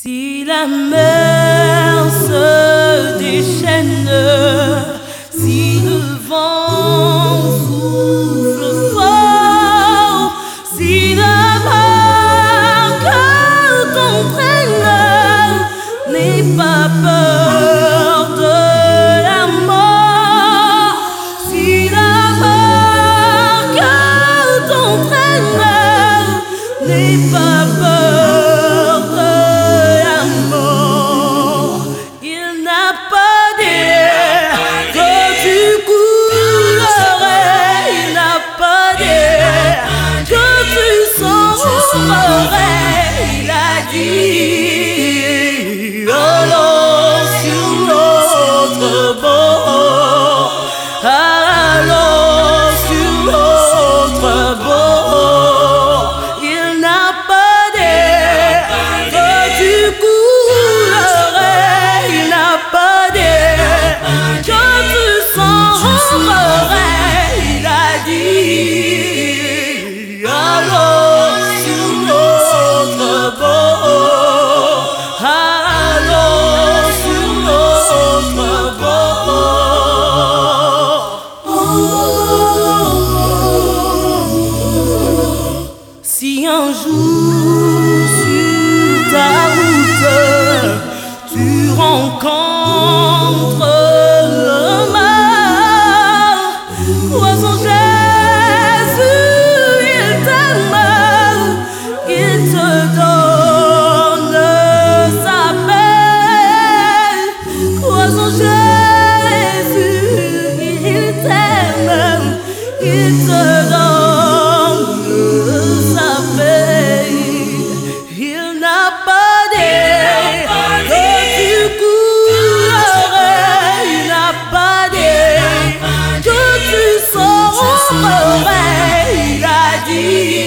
Si la mer se déchaîne, si le vent souffle fort, si la barque t'entraîne, n'aie pas peur de la mort. Si la barque t'entraîne, n'aie pas peur sauverais. Il a dit bord. Si see.